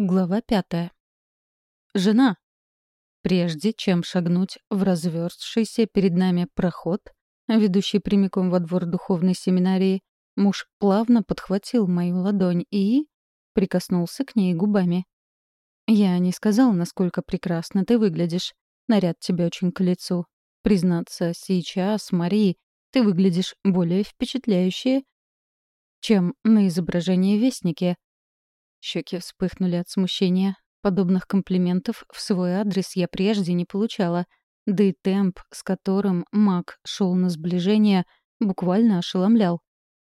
Глава пятая. Жена. Прежде чем шагнуть в разверзшийся перед нами проход, ведущий прямиком во двор духовной семинарии, муж плавно подхватил мою ладонь и... прикоснулся к ней губами. «Я не сказал, насколько прекрасно ты выглядишь. Наряд тебе очень к лицу. Признаться, сейчас, Мари, ты выглядишь более впечатляюще, чем на изображении вестники», Щеки вспыхнули от смущения. Подобных комплиментов в свой адрес я прежде не получала. Да и темп, с которым маг шел на сближение, буквально ошеломлял.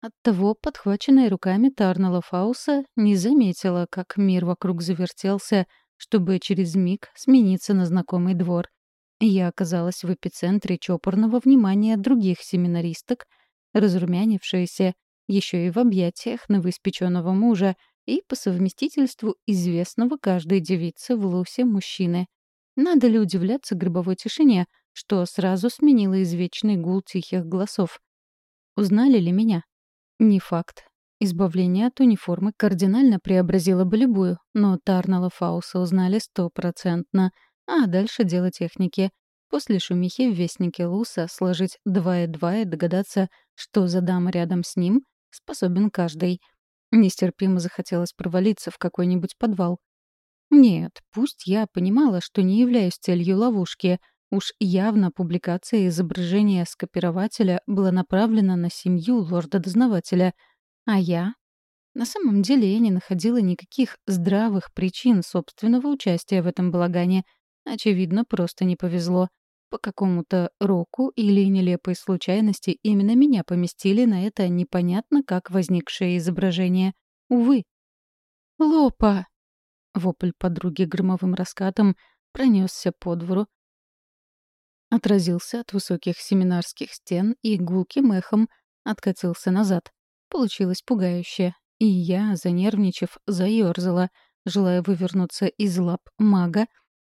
Оттого, подхваченная руками Тарнала Фауса, не заметила, как мир вокруг завертелся, чтобы через миг смениться на знакомый двор. Я оказалась в эпицентре чопорного внимания других семинаристок, разрумянившаяся еще и в объятиях новоиспеченного мужа, и по совместительству известного каждой девице в Лусе мужчины. Надо ли удивляться гробовой тишине, что сразу сменила извечный гул тихих голосов? Узнали ли меня? Не факт. Избавление от униформы кардинально преобразило бы любую, но Тарнала Фауса узнали стопроцентно, а дальше дело техники. После шумихи в Вестнике Луса сложить два и два и догадаться, что за дама рядом с ним, способен каждый — Нестерпимо захотелось провалиться в какой-нибудь подвал. Нет, пусть я понимала, что не являюсь целью ловушки. Уж явно публикация изображения скопирователя была направлена на семью лорда-дознавателя. А я? На самом деле я не находила никаких здравых причин собственного участия в этом балагане. Очевидно, просто не повезло. По какому-то року или нелепой случайности именно меня поместили на это непонятно как возникшее изображение. Увы. «Лопа!» Вопль подруги громовым раскатом пронесся по двору, отразился от высоких семинарских стен и гулким эхом откатился назад. Получилось пугающе, и я, занервничав, заёрзала, желая вывернуться из лап мага,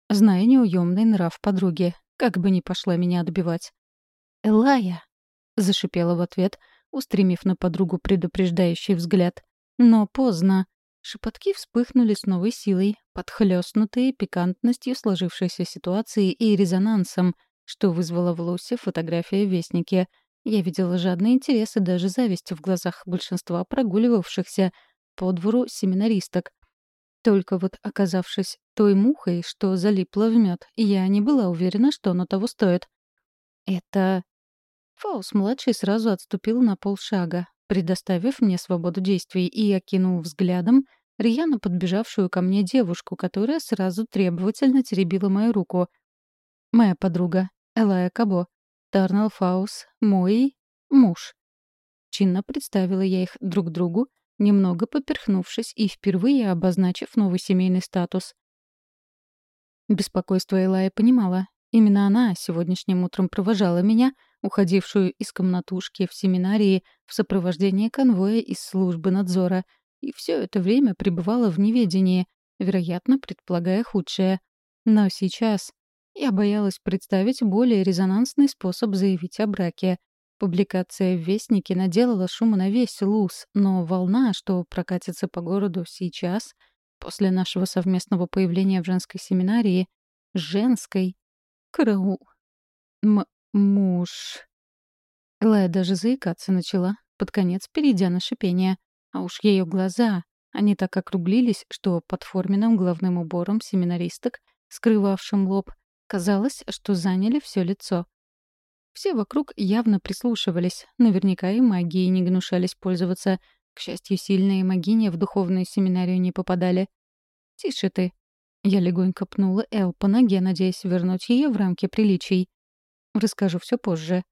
зная неуемный нрав подруги, как бы ни пошла меня отбивать. «Элая!» — зашипела в ответ, устремив на подругу предупреждающий взгляд. Но поздно. Шепотки вспыхнули с новой силой, подхлёстнутые пикантностью сложившейся ситуации и резонансом, что вызвало в Лусе фотография Вестники. Я видела жадный интерес и даже зависть в глазах большинства прогуливавшихся по двору семинаристок, только вот оказавшись той мухой, что залипла в мед, я не была уверена, что оно того стоит. Это... Фаус-младший сразу отступил на полшага, предоставив мне свободу действий и окинул взглядом рьяно подбежавшую ко мне девушку, которая сразу требовательно теребила мою руку. Моя подруга, Элая Кабо, Тарнал Фаус, мой муж. Чинно представила я их друг другу, немного поперхнувшись и впервые обозначив новый семейный статус. Беспокойство Элая понимала. Именно она сегодняшним утром провожала меня, уходившую из комнатушки в семинарии в сопровождении конвоя из службы надзора, и все это время пребывала в неведении, вероятно, предполагая худшее. Но сейчас я боялась представить более резонансный способ заявить о браке — Публикация в Вестнике наделала шума на весь Луз, но волна, что прокатится по городу сейчас, после нашего совместного появления в женской семинарии, женской, караул, М муж... Лая даже заикаться начала, под конец перейдя на шипение. А уж ее глаза, они так округлились, что под форменным головным убором семинаристок, скрывавшим лоб, казалось, что заняли все лицо. Все вокруг явно прислушивались, наверняка и магией не гнушались пользоваться. К счастью, сильные магини в духовную семинарию не попадали. «Тише ты!» Я легонько пнула Эл по ноге, надеясь вернуть ее в рамки приличий. «Расскажу все позже».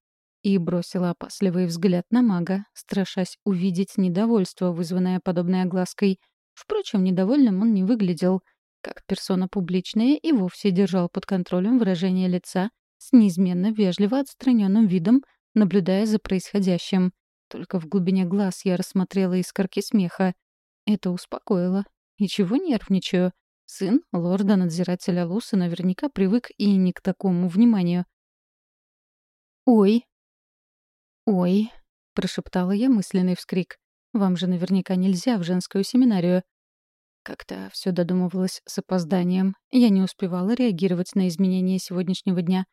И бросила опасливый взгляд на мага, страшась увидеть недовольство, вызванное подобной оглаской. Впрочем, недовольным он не выглядел. Как персона публичная и вовсе держал под контролем выражение лица с неизменно вежливо отстраненным видом, наблюдая за происходящим. Только в глубине глаз я рассмотрела искорки смеха. Это успокоило. Ничего нервничаю. Сын лорда-надзирателя Луса наверняка привык и не к такому вниманию. «Ой!» «Ой!» — прошептала я мысленный вскрик. «Вам же наверняка нельзя в женскую семинарию». как-то все додумывалось с опозданием. Я не успевала реагировать на изменения сегодняшнего дня.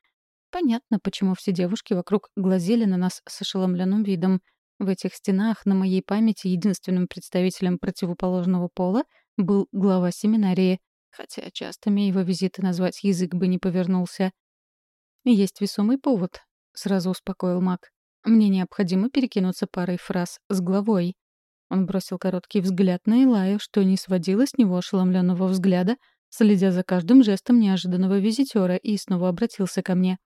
Понятно, почему все девушки вокруг глазели на нас с ошеломленным видом. В этих стенах на моей памяти единственным представителем противоположного пола был глава семинарии, хотя частыми его визиты назвать язык бы не повернулся. «Есть весомый повод», — сразу успокоил маг. «Мне необходимо перекинуться парой фраз с главой». Он бросил короткий взгляд на Илаю, что не сводило с него ошеломленного взгляда, следя за каждым жестом неожиданного визитера, и снова обратился ко мне.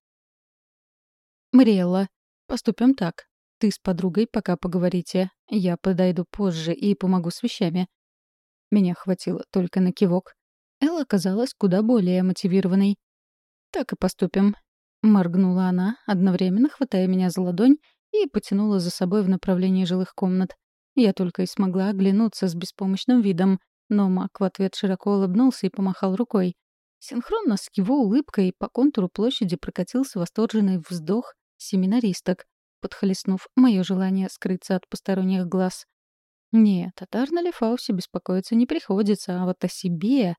«Мариэлла, поступим так. Ты с подругой пока поговорите. Я подойду позже и помогу с вещами». Меня хватило только на кивок. Элла оказалась куда более мотивированной. «Так и поступим», — моргнула она, одновременно хватая меня за ладонь и потянула за собой в направлении жилых комнат. Я только и смогла оглянуться с беспомощным видом, но Мак в ответ широко улыбнулся и помахал рукой. Синхронно с его улыбкой по контуру площади прокатился восторженный вздох семинаристок, подхлестнув мое желание скрыться от посторонних глаз. Нет, о Тарнале Фаусе беспокоиться не приходится, а вот о себе...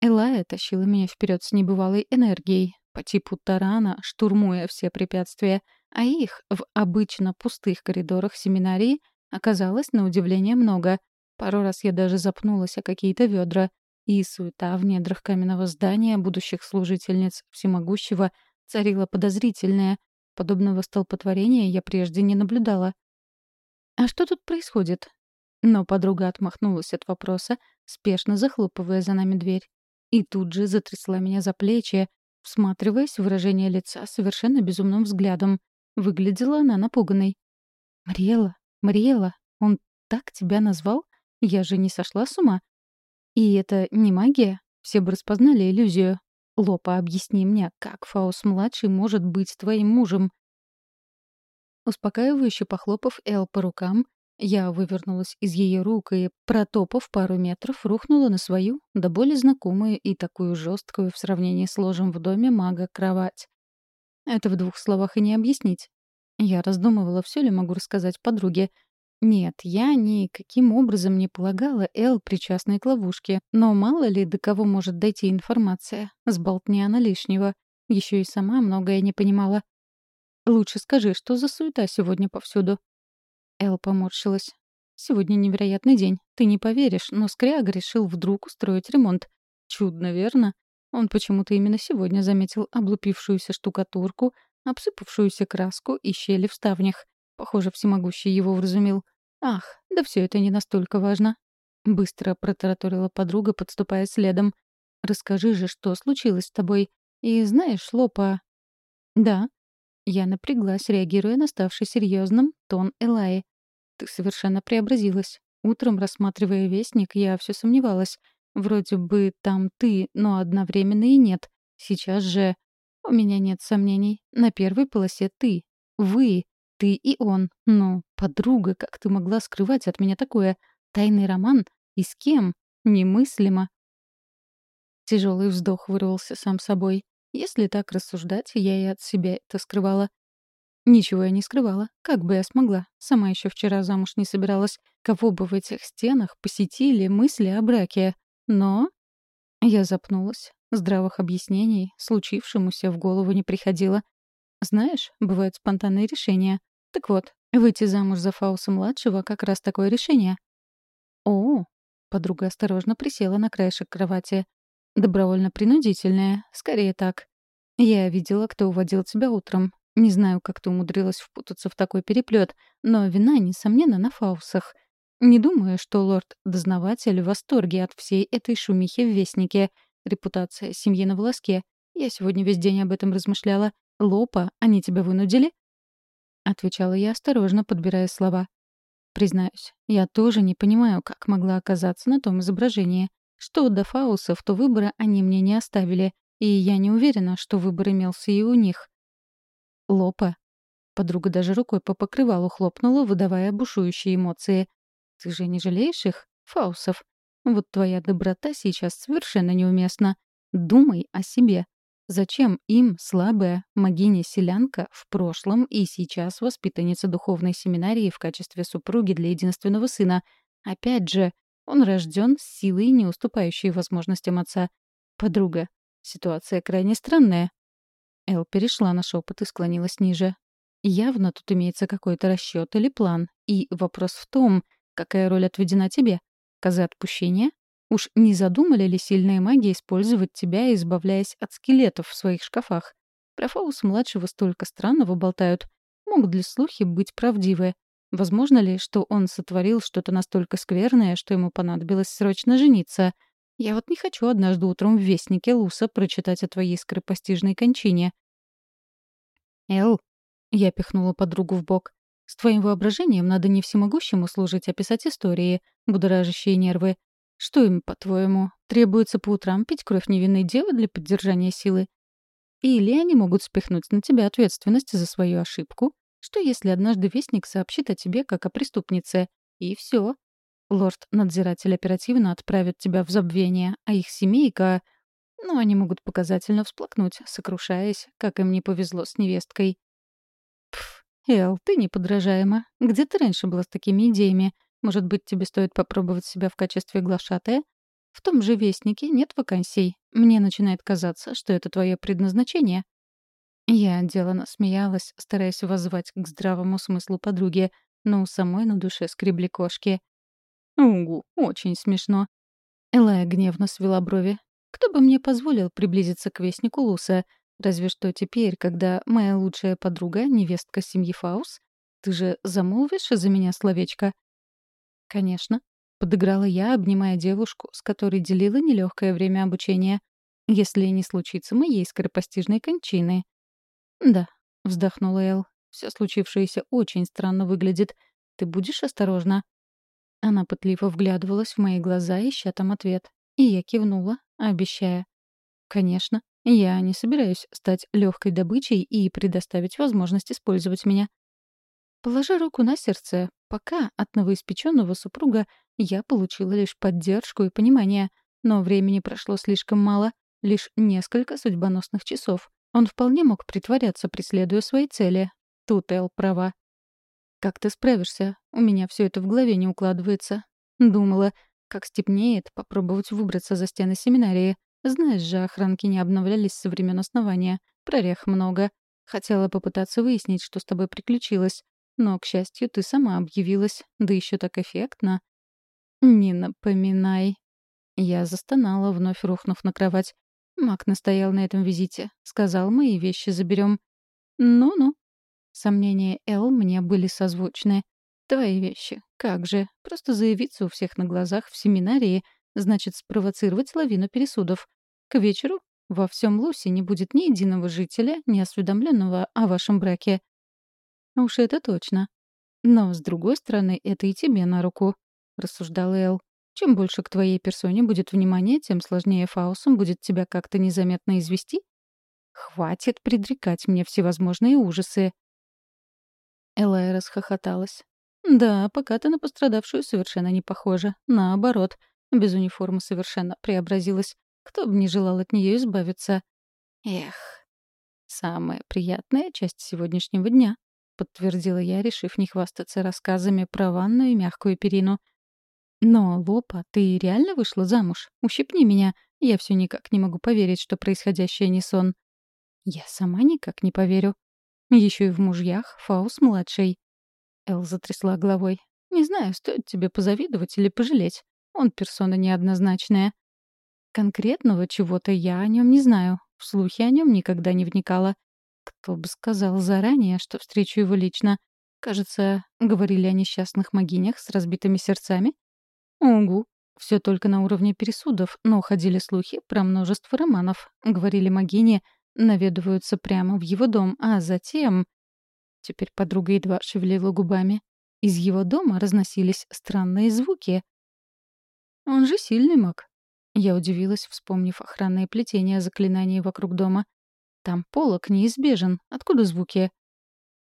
Элая тащила меня вперед с небывалой энергией, по типу тарана, штурмуя все препятствия, а их в обычно пустых коридорах семинарии оказалось на удивление много. Пару раз я даже запнулась о какие-то ведра, и суета в недрах каменного здания будущих служительниц всемогущего царила подозрительная, Подобного столпотворения я прежде не наблюдала. «А что тут происходит?» Но подруга отмахнулась от вопроса, спешно захлопывая за нами дверь. И тут же затрясла меня за плечи, всматриваясь в выражение лица совершенно безумным взглядом. Выглядела она напуганной. «Мариэла, Мариэла, он так тебя назвал? Я же не сошла с ума?» «И это не магия? Все бы распознали иллюзию. Лопа, объясни мне, как Фаус-младший может быть твоим мужем?» Успокаивающе похлопав Эл по рукам, я вывернулась из ее рук и, протопав пару метров, рухнула на свою, да более знакомую и такую жесткую в сравнении с ложем в доме мага кровать. Это в двух словах и не объяснить. Я раздумывала, все ли могу рассказать подруге, нет, я никаким образом не полагала Эл причастной к ловушке, но мало ли до кого может дойти информация. Сболтни она лишнего. Еще и сама многое не понимала. «Лучше скажи, что за суета сегодня повсюду?» Эл поморщилась. «Сегодня невероятный день. Ты не поверишь, но Скряга решил вдруг устроить ремонт. Чудно, верно? Он почему-то именно сегодня заметил облупившуюся штукатурку, обсыпавшуюся краску и щели в ставнях. Похоже, всемогущий его вразумил. «Ах, да все это не настолько важно». Быстро протараторила подруга, подступая следом. «Расскажи же, что случилось с тобой. И знаешь, Лопа...» «Да». Я напряглась, реагируя на ставший серьезным тон Элаи. «Ты совершенно преобразилась. Утром, рассматривая вестник, я все сомневалась. Вроде бы там ты, но одновременно и нет. Сейчас же... У меня нет сомнений. На первой полосе ты. Вы. Ты и он. Ну, подруга, как ты могла скрывать от меня такое? Тайный роман? И с кем? Немыслимо. Тяжелый вздох вырвался сам собой. Если так рассуждать, я и от себя это скрывала. Ничего я не скрывала. Как бы я смогла? Сама еще вчера замуж не собиралась. Кого бы в этих стенах посетили мысли о браке? Но... Я запнулась. Здравых объяснений случившемуся в голову не приходило. Знаешь, бывают спонтанные решения. Так вот, выйти замуж за Фауса-младшего как раз такое решение. О, подруга осторожно присела на краешек кровати. Добровольно-принудительное, скорее так. Я видела, кто уводил тебя утром. Не знаю, как ты умудрилась впутаться в такой переплет, но вина, несомненно, на Фаусах. Не думаю, что лорд-дознаватель в восторге от всей этой шумихи в Вестнике. Репутация семьи на волоске. Я сегодня весь день об этом размышляла. Лопа, они тебя вынудили? Отвечала я осторожно, подбирая слова. Признаюсь, я тоже не понимаю, как могла оказаться на том изображении. Что до фаусов, то выбора они мне не оставили, и я не уверена, что выбор имелся и у них. Лопа. Подруга даже рукой по покрывалу хлопнула, выдавая бушующие эмоции. Ты же не жалеешь их, фаусов? Вот твоя доброта сейчас совершенно неуместна. Думай о себе. Зачем им слабая магиня-селянка в прошлом и сейчас воспитанница духовной семинарии в качестве супруги для единственного сына? Опять же, Он рожден с силой, не уступающей возможностям отца. Подруга. Ситуация крайне странная. Эл перешла на шепот и склонилась ниже. Явно тут имеется какой-то расчет или план. И вопрос в том, какая роль отведена тебе. Козы отпущения? Уж не задумали ли сильные маги использовать тебя, избавляясь от скелетов в своих шкафах? Про Фаус-младшего столько странного болтают. Могут ли слухи быть правдивы? Возможно ли, что он сотворил что-то настолько скверное, что ему понадобилось срочно жениться? Я вот не хочу однажды утром в Вестнике Луса прочитать о твоей скоропостижной кончине. «Эл», — я пихнула подругу в бок, — «с твоим воображением надо не всемогущему служить, а писать истории, будоражащие нервы. Что им, по-твоему, требуется по утрам пить кровь невинной девы для поддержания силы? Или они могут спихнуть на тебя ответственность за свою ошибку? Что если однажды Вестник сообщит о тебе как о преступнице? И все. Лорд-надзиратель оперативно отправит тебя в забвение, а их семейка... Ну, они могут показательно всплакнуть, сокрушаясь, как им не повезло с невесткой. Пф, Эл, ты неподражаема. Где ты раньше была с такими идеями? Может быть, тебе стоит попробовать себя в качестве глашатая? В том же Вестнике нет вакансий. Мне начинает казаться, что это твое предназначение. Я делано смеялась, стараясь воззвать к здравому смыслу подруги, но у самой на душе скребли кошки. «Угу, очень смешно». Элая гневно свела брови. «Кто бы мне позволил приблизиться к Вестнику Луса? Разве что теперь, когда моя лучшая подруга — невестка семьи Фаус? Ты же замолвишь за меня словечко?» «Конечно», — подыграла я, обнимая девушку, с которой делила нелегкое время обучения. «Если не случится моей скоропостижной кончины». «Да», — вздохнула Эл. «Все случившееся очень странно выглядит. Ты будешь осторожна?» Она пытливо вглядывалась в мои глаза, ища там ответ. И я кивнула, обещая. «Конечно, я не собираюсь стать легкой добычей и предоставить возможность использовать меня. Положа руку на сердце, пока от новоиспеченного супруга я получила лишь поддержку и понимание, но времени прошло слишком мало, лишь несколько судьбоносных часов. Он вполне мог притворяться, преследуя свои цели. Тут Эл права. «Как ты справишься? У меня все это в голове не укладывается». Думала, как степнеет, попробовать выбраться за стены семинарии. Знаешь же, охранки не обновлялись со времен основания. Прорех много. Хотела попытаться выяснить, что с тобой приключилось. Но, к счастью, ты сама объявилась, да еще так эффектно. Не напоминай. Я застонала, вновь рухнув на кровать. Мак настоял на этом визите. Сказал, мои вещи заберем. Ну-ну. Сомнения Эл мне были созвучны. Твои вещи. Как же. Просто заявиться у всех на глазах в семинарии значит спровоцировать лавину пересудов. К вечеру во всем Лусе не будет ни единого жителя, не осведомленного о вашем браке. «Уж это точно. Но, с другой стороны, это и тебе на руку», — рассуждал Эл. «Чем больше к твоей персоне будет внимания, тем сложнее Фаусом будет тебя как-то незаметно извести. Хватит предрекать мне всевозможные ужасы». Элая расхохоталась. «Да, пока ты на пострадавшую совершенно не похожа. Наоборот, без униформы совершенно преобразилась. Кто бы не желал от нее избавиться. Эх, самая приятная часть сегодняшнего дня подтвердила я, решив не хвастаться рассказами про ванную и мягкую перину. «Но, Лопа, ты реально вышла замуж? Ущипни меня. Я все никак не могу поверить, что происходящее не сон». «Я сама никак не поверю. Еще и в мужьях Фаус-младший». Эл затрясла головой. «Не знаю, стоит тебе позавидовать или пожалеть. Он персона неоднозначная. Конкретного чего-то я о нем не знаю. В слухи о нем никогда не вникала. Кто бы сказал заранее, что встречу его лично? Кажется, говорили о несчастных могинях с разбитыми сердцами. Угу. Все только на уровне пересудов, но ходили слухи про множество романов. Говорили могини, наведываются прямо в его дом, а затем... Теперь подруга едва шевелила губами. Из его дома разносились странные звуки. Он же сильный маг. Я удивилась, вспомнив охранное плетение заклинаний вокруг дома. Там полок неизбежен. Откуда звуки?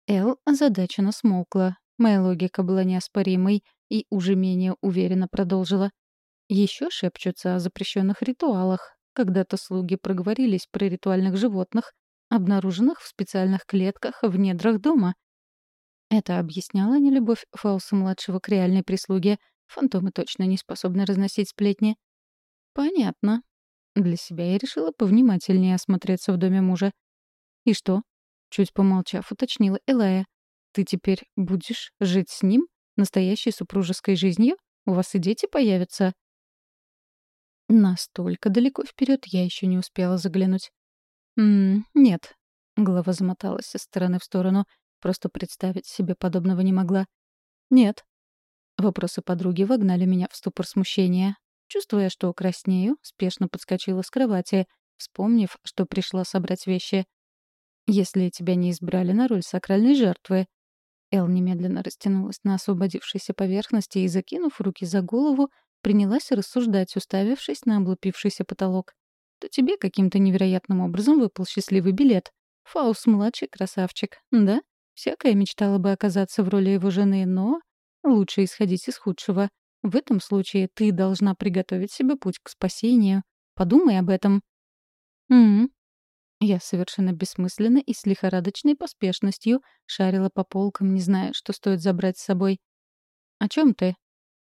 Эл озадаченно смолкла. Моя логика была неоспоримой и уже менее уверенно продолжила. Еще шепчутся о запрещенных ритуалах. Когда-то слуги проговорились про ритуальных животных, обнаруженных в специальных клетках в недрах дома. Это объясняло нелюбовь Фауса-младшего к реальной прислуге, Фантомы точно не способны разносить сплетни. Понятно. Для себя я решила повнимательнее осмотреться в доме мужа. И что? Чуть помолчав, уточнила Элая. Ты теперь будешь жить с ним? Настоящей супружеской жизнью? У вас и дети появятся? Настолько далеко вперед я еще не успела заглянуть. «М -м, нет. Голова замоталась со стороны в сторону. Просто представить себе подобного не могла. «Нет». Вопросы подруги вогнали меня в ступор смущения. Чувствуя, что краснею, спешно подскочила с кровати, вспомнив, что пришла собрать вещи. «Если тебя не избрали на роль сакральной жертвы...» Эл немедленно растянулась на освободившейся поверхности и, закинув руки за голову, принялась рассуждать, уставившись на облупившийся потолок. «То тебе каким-то невероятным образом выпал счастливый билет. Фаус-младший красавчик, да?» Всякая мечтала бы оказаться в роли его жены, но лучше исходить из худшего. В этом случае ты должна приготовить себе путь к спасению. Подумай об этом. М, Я совершенно бессмысленно и с лихорадочной поспешностью шарила по полкам, не зная, что стоит забрать с собой. «О чем ты?»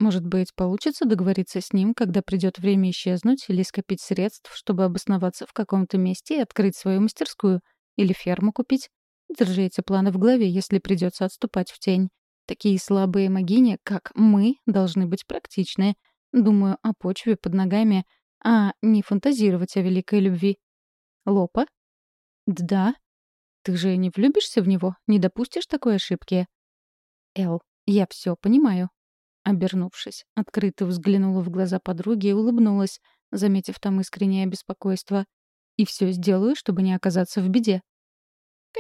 «Может быть, получится договориться с ним, когда придет время исчезнуть, или скопить средств, чтобы обосноваться в каком-то месте и открыть свою мастерскую, или ферму купить?» Держи эти планы в голове, если придется отступать в тень. Такие слабые магини, как мы, должны быть практичны. Думаю о почве под ногами, а не фантазировать о великой любви. Лопа? Да. Ты же не влюбишься в него? Не допустишь такой ошибки? Эл, я все понимаю. Обернувшись, открыто взглянула в глаза подруги и улыбнулась, заметив там искреннее беспокойство. И все сделаю, чтобы не оказаться в беде.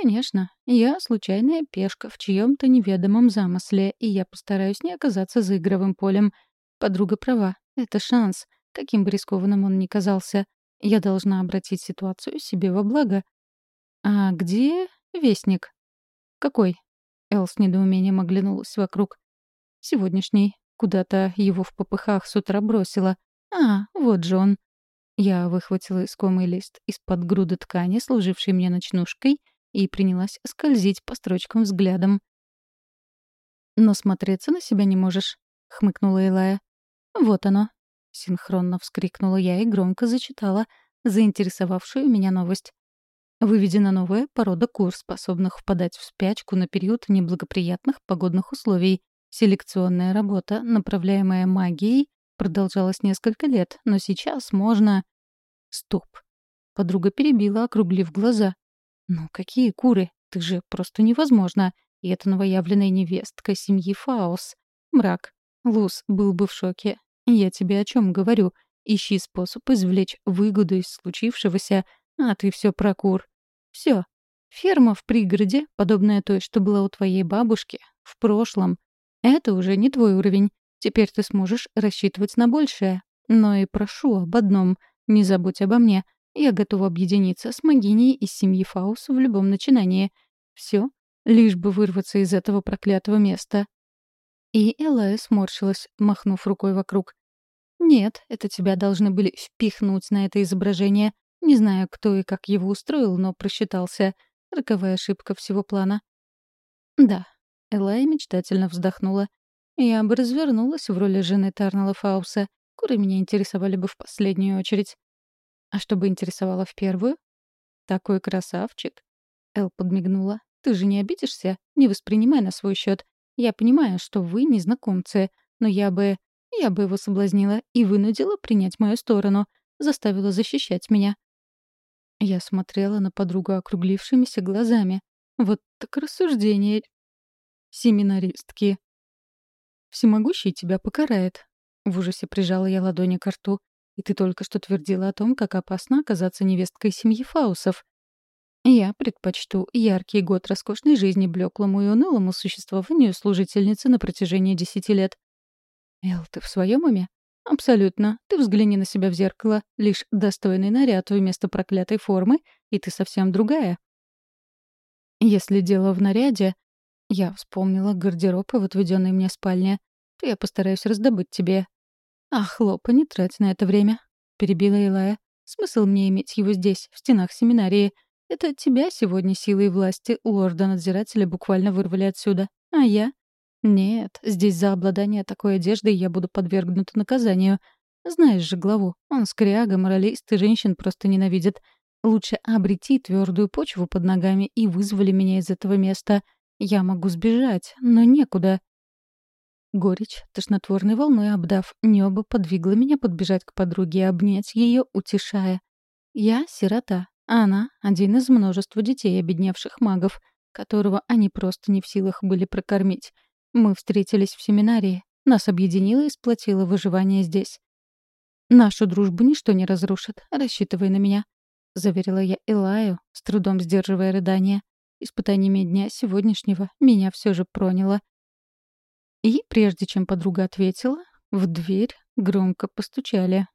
Конечно, я случайная пешка в чьем-то неведомом замысле, и я постараюсь не оказаться за игровым полем. Подруга права, это шанс, каким бы рискованным он ни казался. Я должна обратить ситуацию себе во благо. А где вестник? Какой? Эл с недоумением оглянулась вокруг. Сегодняшний. Куда-то его в попыхах с утра бросила. А, вот же он. Я выхватила искомый лист из-под груды ткани, служившей мне ночнушкой, и принялась скользить по строчкам взглядом. «Но смотреться на себя не можешь», — хмыкнула Элая. «Вот оно», — синхронно вскрикнула я и громко зачитала заинтересовавшую меня новость. Выведена новая порода кур, способных впадать в спячку на период неблагоприятных погодных условий. Селекционная работа, направляемая магией, продолжалась несколько лет, но сейчас можно... Стоп. Подруга перебила, округлив глаза. «Ну какие куры? Ты же просто невозможно. И это новоявленная невестка семьи Фаус. Мрак. Лус был бы в шоке. Я тебе о чем говорю? Ищи способ извлечь выгоду из случившегося, а ты все про кур. Все. Ферма в пригороде, подобная той, что была у твоей бабушки, в прошлом. Это уже не твой уровень. Теперь ты сможешь рассчитывать на большее. Но и прошу об одном. Не забудь обо мне. Я готова объединиться с Магиней из семьи Фаус в любом начинании. Все, лишь бы вырваться из этого проклятого места. И Элая сморщилась, махнув рукой вокруг. «Нет, это тебя должны были впихнуть на это изображение. Не знаю, кто и как его устроил, но просчитался. Роковая ошибка всего плана». «Да», — Элая мечтательно вздохнула. «Я бы развернулась в роли жены Тарнела Фауса. Куры меня интересовали бы в последнюю очередь. А что бы интересовало в первую? Такой красавчик. Эл подмигнула. Ты же не обидишься? Не воспринимай на свой счет. Я понимаю, что вы незнакомцы, но я бы... Я бы его соблазнила и вынудила принять мою сторону, заставила защищать меня. Я смотрела на подругу округлившимися глазами. Вот так рассуждение. Семинаристки. «Всемогущий тебя покарает». В ужасе прижала я ладони к рту. И ты только что твердила о том, как опасно оказаться невесткой семьи Фаусов. Я предпочту яркий год роскошной жизни блеклому и унылому существованию служительницы на протяжении десяти лет. Эл, ты в своем уме? Абсолютно. Ты взгляни на себя в зеркало. Лишь достойный наряд вместо проклятой формы, и ты совсем другая. Если дело в наряде... Я вспомнила гардероб в отведенной мне спальне. То я постараюсь раздобыть тебе «Ах, Лопа, не трать на это время», — перебила Илая. «Смысл мне иметь его здесь, в стенах семинарии? Это тебя сегодня силой власти лорда-надзирателя буквально вырвали отсюда. А я? Нет, здесь за обладание такой одеждой я буду подвергнута наказанию. Знаешь же главу, он скряга, моралист и женщин просто ненавидит. Лучше обрети твердую почву под ногами и вызвали меня из этого места. Я могу сбежать, но некуда. Горечь, тошнотворной волной обдав, небо подвигло меня подбежать к подруге и обнять ее, утешая. Я — сирота, а она — один из множества детей обедневших магов, которого они просто не в силах были прокормить. Мы встретились в семинарии. Нас объединило и сплотило выживание здесь. «Нашу дружбу ничто не разрушит. Рассчитывай на меня», — заверила я Элаю, с трудом сдерживая рыдание. Испытаниями дня сегодняшнего меня все же проняло. И прежде чем подруга ответила, в дверь громко постучали.